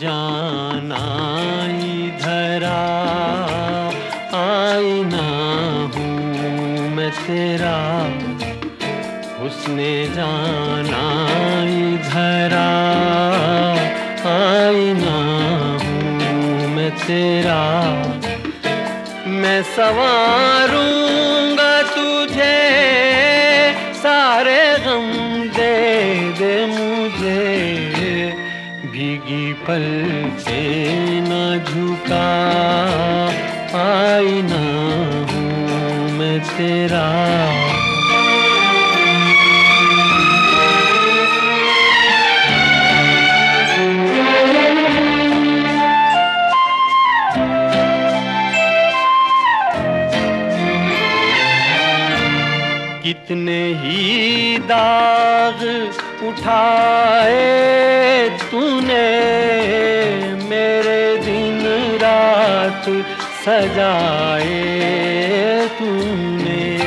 जाना धरा आईना हूँ मैं तेरा। उसने जाना धरा आईना हूँ मैं तेरा। मैं सवारूँ भीगी पल से न झुका आईना हूँ मैं तेरा। कितने ही दाग उठाए तूने मेरे दिन रात सजाए तूने।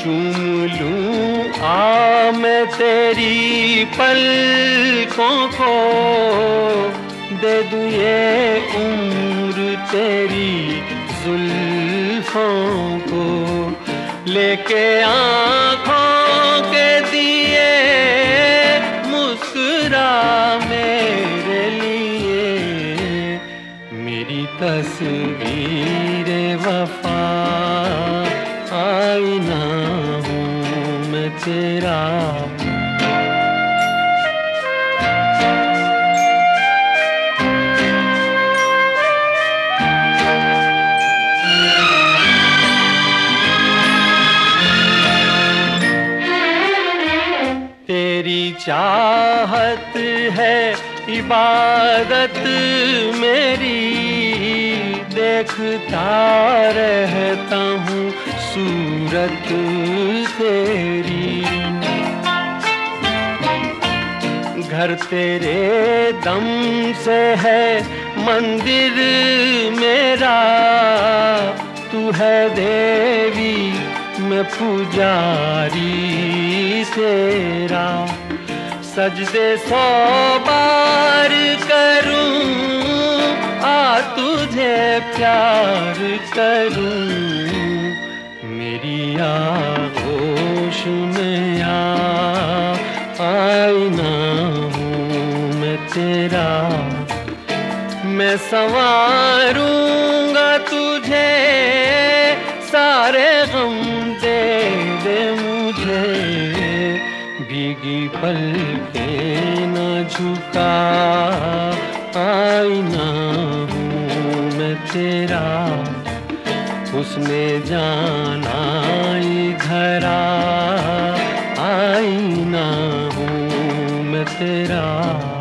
चूम लूँ, आ, मैं तेरी पलकों को। दे दूँ ये उम्र तेरी जुल्फों को। लेके आँखों के दिए तस्वीर वफा आईना हूँ मैं तेरा। तेरी चाहत है इबादत मेरी। देखता रहता हूँ सूरत तेरी। घर तेरे दम से है मंदिर मेरा। तू है देवी, मैं पुजारी तेरा। सजदे सौ बार करूँ आ तुझे प्यार करूँ, मेरी आगोश में आ, आईना हूँ मैं तेरा। मैं संवारूँगा तुझे, सारे गम दे दे मुझे। भीगी पल के न झुका, आईना तेरा उसने जाना घरा आई ना हूँ मैं तेरा।